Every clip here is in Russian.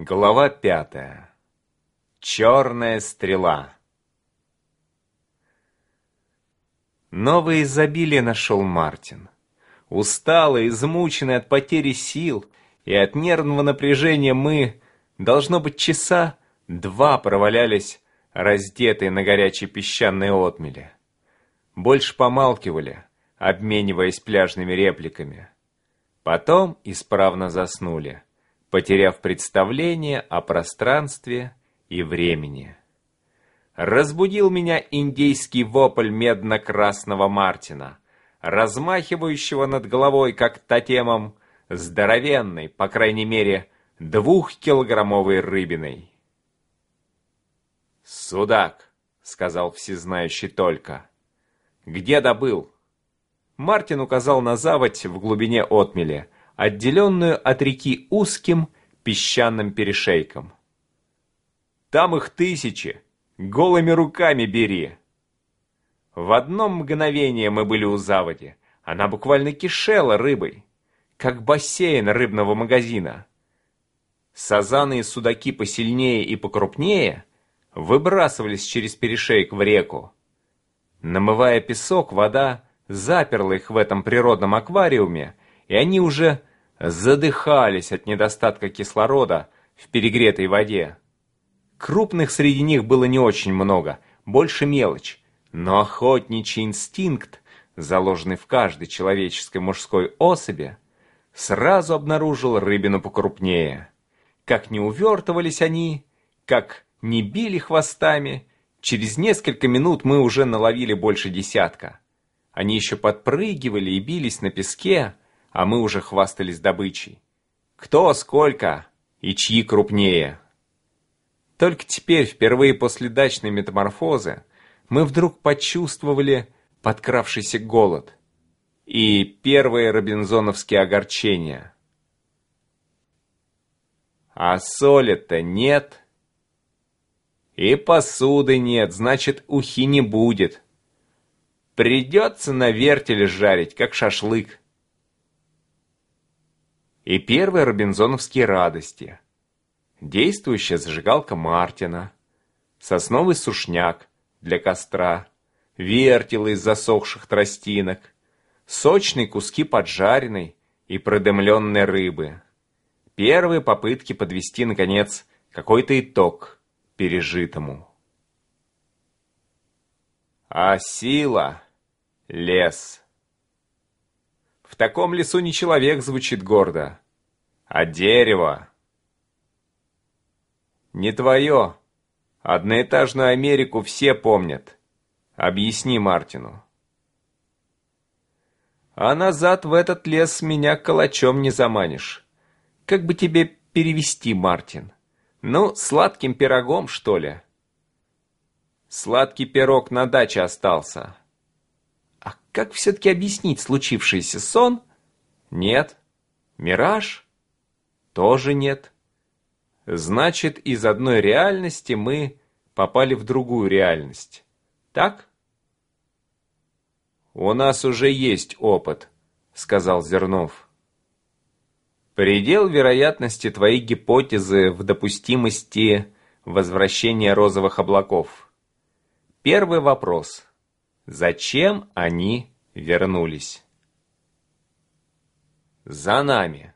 Глава пятая. Черная стрела. Новое изобилие нашел Мартин. Усталый, измученный от потери сил и от нервного напряжения мы, должно быть, часа два провалялись, раздетые на горячей песчаной отмеле. Больше помалкивали, обмениваясь пляжными репликами. Потом исправно заснули потеряв представление о пространстве и времени. Разбудил меня индейский вопль медно-красного Мартина, размахивающего над головой, как тотемом, здоровенной, по крайней мере, двухкилограммовой рыбиной. «Судак», — сказал всезнающий только. «Где добыл?» Мартин указал на заводь в глубине отмели — отделенную от реки узким песчаным перешейком. Там их тысячи, голыми руками бери. В одно мгновение мы были у заводи. Она буквально кишела рыбой, как бассейн рыбного магазина. Сазаны и судаки посильнее и покрупнее выбрасывались через перешейк в реку. Намывая песок, вода заперла их в этом природном аквариуме, и они уже задыхались от недостатка кислорода в перегретой воде. Крупных среди них было не очень много, больше мелочь, но охотничий инстинкт, заложенный в каждой человеческой мужской особи, сразу обнаружил рыбину покрупнее. Как не увертывались они, как не били хвостами, через несколько минут мы уже наловили больше десятка. Они еще подпрыгивали и бились на песке, а мы уже хвастались добычей. Кто, сколько и чьи крупнее. Только теперь, впервые после дачной метаморфозы, мы вдруг почувствовали подкравшийся голод и первые робинзоновские огорчения. А соли-то нет. И посуды нет, значит, ухи не будет. Придется на вертеле жарить, как шашлык и первые робинзоновские радости. Действующая зажигалка Мартина, сосновый сушняк для костра, вертелы из засохших тростинок, сочные куски поджаренной и продымленной рыбы. Первые попытки подвести, наконец, какой-то итог пережитому. А сила — лес — в таком лесу не человек звучит гордо, а дерево. Не твое. Одноэтажную Америку все помнят. Объясни Мартину. А назад в этот лес меня калачом не заманишь. Как бы тебе перевести, Мартин? Ну, сладким пирогом, что ли? Сладкий пирог на даче остался. Как все-таки объяснить случившийся сон? Нет. Мираж? Тоже нет. Значит, из одной реальности мы попали в другую реальность. Так? У нас уже есть опыт, сказал Зернов. Предел вероятности твоей гипотезы в допустимости возвращения розовых облаков. Первый вопрос – Зачем они вернулись? За нами.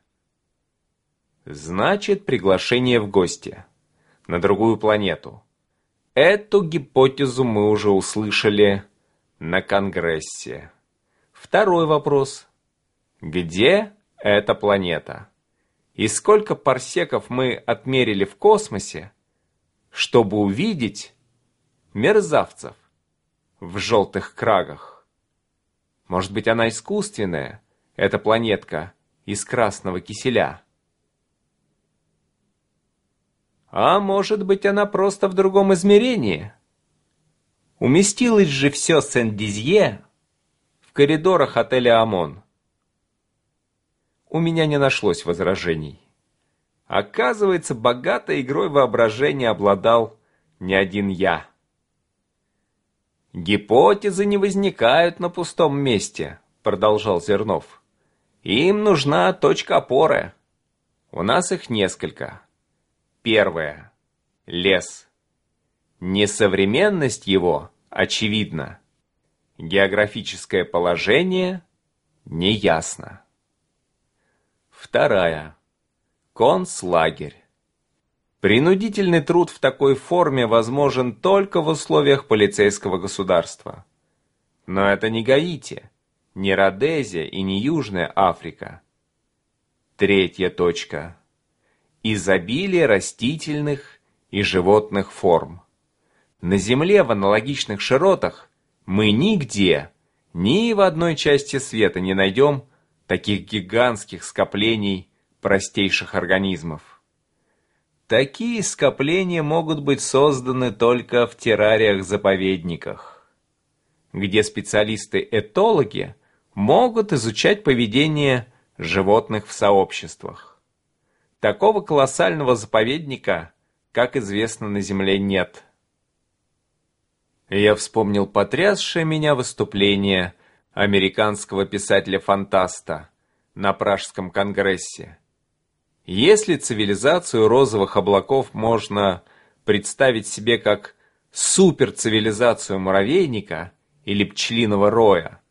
Значит, приглашение в гости. На другую планету. Эту гипотезу мы уже услышали на Конгрессе. Второй вопрос. Где эта планета? И сколько парсеков мы отмерили в космосе, чтобы увидеть мерзавцев? В желтых крагах. Может быть, она искусственная, эта планетка из красного киселя. А может быть, она просто в другом измерении? Уместилось же все Сен-Дизье в коридорах отеля «Амон». У меня не нашлось возражений. Оказывается, богатой игрой воображения обладал не один я. «Гипотезы не возникают на пустом месте», — продолжал Зернов. «Им нужна точка опоры. У нас их несколько. Первое. Лес. Несовременность его очевидна. Географическое положение неясно. Вторая. Концлагерь. Принудительный труд в такой форме возможен только в условиях полицейского государства. Но это не Гаити, не Родезия и не Южная Африка. Третья точка. Изобилие растительных и животных форм. На Земле в аналогичных широтах мы нигде, ни в одной части света не найдем таких гигантских скоплений простейших организмов. Такие скопления могут быть созданы только в террариях-заповедниках, где специалисты-этологи могут изучать поведение животных в сообществах. Такого колоссального заповедника, как известно, на Земле нет. Я вспомнил потрясшее меня выступление американского писателя-фантаста на Пражском конгрессе. Если цивилизацию розовых облаков можно представить себе как суперцивилизацию муравейника или пчелиного роя,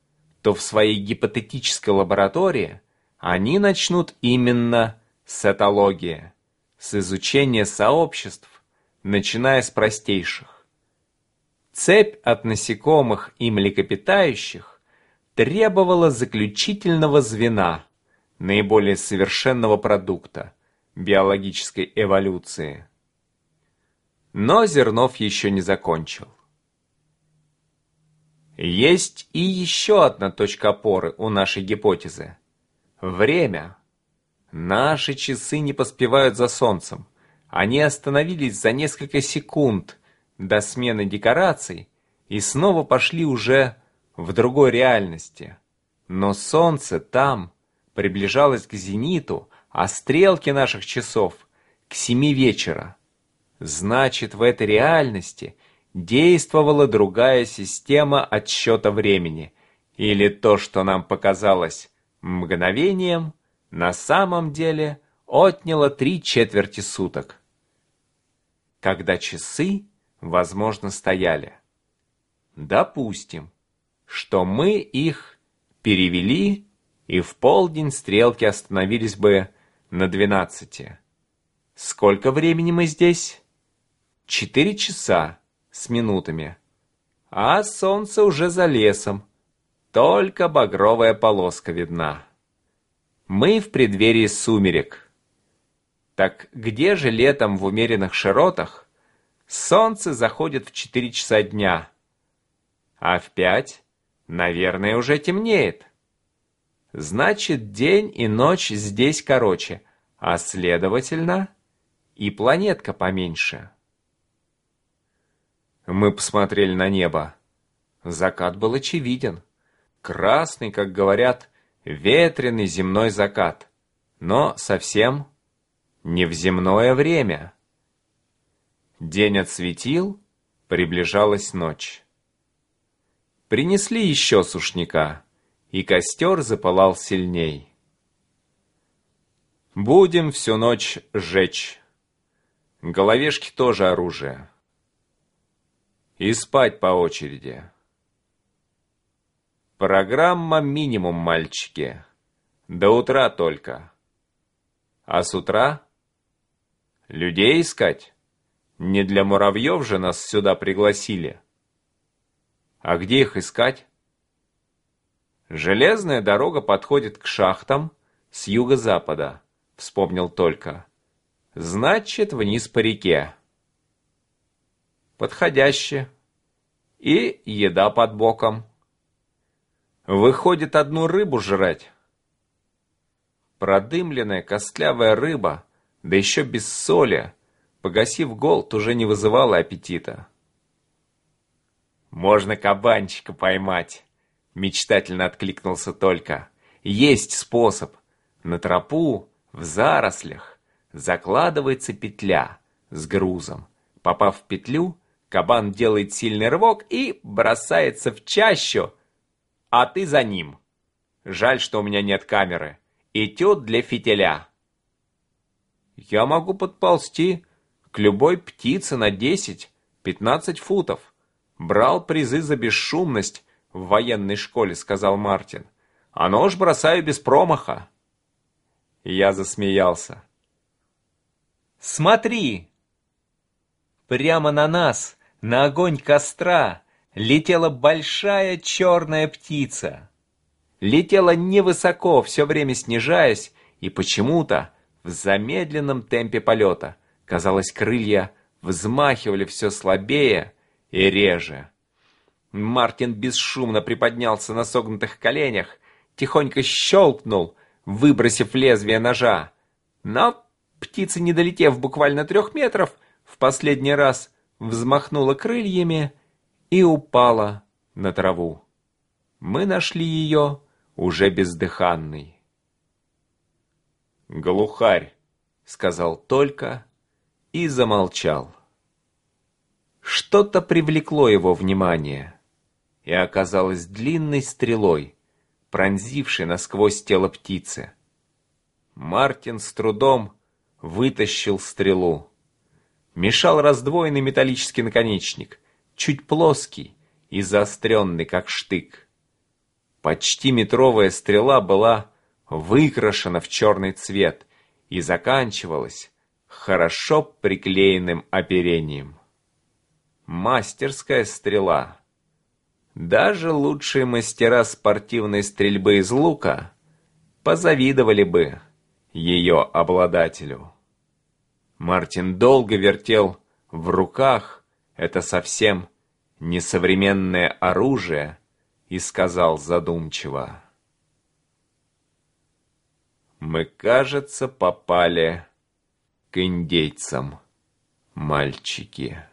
то в своей гипотетической лаборатории они начнут именно с этологии, с изучения сообществ, начиная с простейших. Цепь от насекомых и млекопитающих требовала заключительного звена, наиболее совершенного продукта биологической эволюции. Но Зернов еще не закончил. Есть и еще одна точка опоры у нашей гипотезы. Время. Наши часы не поспевают за солнцем. Они остановились за несколько секунд до смены декораций и снова пошли уже в другой реальности. Но солнце там приближалось к зениту, а стрелки наших часов к семи вечера. Значит, в этой реальности действовала другая система отсчета времени, или то, что нам показалось мгновением, на самом деле отняло три четверти суток. Когда часы, возможно, стояли. Допустим, что мы их перевели, и в полдень стрелки остановились бы на двенадцати. Сколько времени мы здесь? Четыре часа с минутами. А солнце уже за лесом. Только багровая полоска видна. Мы в преддверии сумерек. Так где же летом в умеренных широтах солнце заходит в четыре часа дня, а в пять, наверное, уже темнеет? Значит, день и ночь здесь короче, а следовательно, и планетка поменьше. Мы посмотрели на небо. Закат был очевиден. Красный, как говорят, ветреный земной закат. Но совсем не в земное время. День отсветил, приближалась ночь. Принесли еще сушняка, и костер запылал сильней. Будем всю ночь жечь. Головешки тоже оружие и спать по очереди. Программа минимум, мальчики. До утра только. А с утра? Людей искать? Не для муравьев же нас сюда пригласили. А где их искать? Железная дорога подходит к шахтам с юго-запада, вспомнил только. Значит, вниз по реке подходяще. И еда под боком. Выходит одну рыбу жрать. Продымленная костлявая рыба, да еще без соли, погасив голод, уже не вызывала аппетита. «Можно кабанчика поймать», — мечтательно откликнулся только. «Есть способ. На тропу, в зарослях, закладывается петля с грузом. Попав в петлю, Кабан делает сильный рывок и бросается в чащу, а ты за ним. Жаль, что у меня нет камеры. Этюд для фитиля. Я могу подползти, к любой птице на 10-15 футов. Брал призы за бесшумность в военной школе, сказал Мартин. А нож бросаю без промаха. Я засмеялся. Смотри! Прямо на нас, на огонь костра, летела большая черная птица. Летела невысоко, все время снижаясь, и почему-то в замедленном темпе полета. Казалось, крылья взмахивали все слабее и реже. Мартин бесшумно приподнялся на согнутых коленях, тихонько щелкнул, выбросив лезвие ножа. Но птица, не долетев буквально трех метров, в последний раз взмахнула крыльями и упала на траву. Мы нашли ее уже бездыханной. «Глухарь», — сказал только и замолчал. Что-то привлекло его внимание и оказалось длинной стрелой, пронзившей насквозь тело птицы. Мартин с трудом вытащил стрелу. Мешал раздвоенный металлический наконечник, чуть плоский и заостренный, как штык. Почти метровая стрела была выкрашена в черный цвет и заканчивалась хорошо приклеенным оперением. Мастерская стрела. Даже лучшие мастера спортивной стрельбы из лука позавидовали бы ее обладателю. Мартин долго вертел в руках это совсем несовременное оружие и сказал задумчиво. «Мы, кажется, попали к индейцам, мальчики».